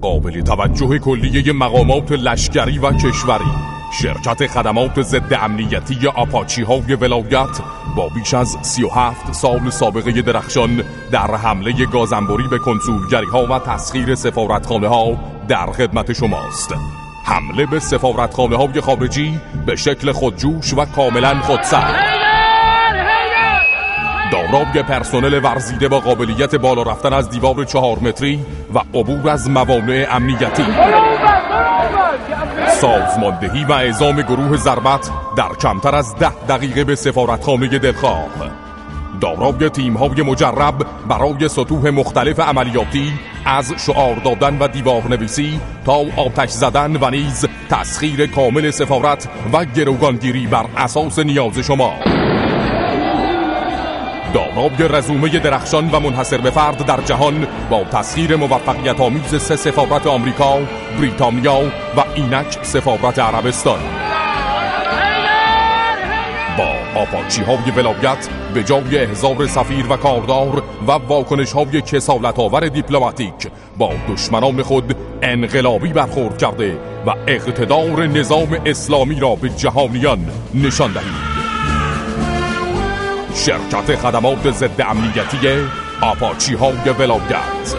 قابل توجه کلیه مقامات لشکری و کشوری شرکت خدمات ضد امنیتی آپاچی های ولایت با بیش از 37 سال سابقه درخشان در حمله گازنبوری به کنسولگری ها و تسخیر سفارتخانه ها در خدمت شماست. حمله به سفارتخانه های خارجی به شکل خودجوش و کاملا خودسر. دارای پرسنل ورزیده با قابلیت بالا رفتن از دیوار چهار متری و عبور از موانع امنیتی. سازماندهی و اعزام گروه ضربت در کمتر از ده دقیقه به سفارتخانه دلخواه. دارای تیم های مجرب برای سطوح مختلف عملیاتی از شعار دادن و دیوار نویسی تا آتش زدن و نیز تسخیر کامل سفارت و گروگانگیری بر اساس نیاز شما. دارای رزومه درخشان و منحصر به فرد در جهان با تسخیر موفقیت آمیز سه سفارت آمریکا، بریتانیا و اینک سفارت عربستان. با آپاچی های ولایت به جای احضار سفیر و کاردار و واکنش های کسالت آور دیپلماتیک با دشمنان خود انقلابی برخورد کرده و اقتدار نظام اسلامی را به جهانیان نشان دهید. شرکت خدمات ضد امنیتی آپاچی های ولایت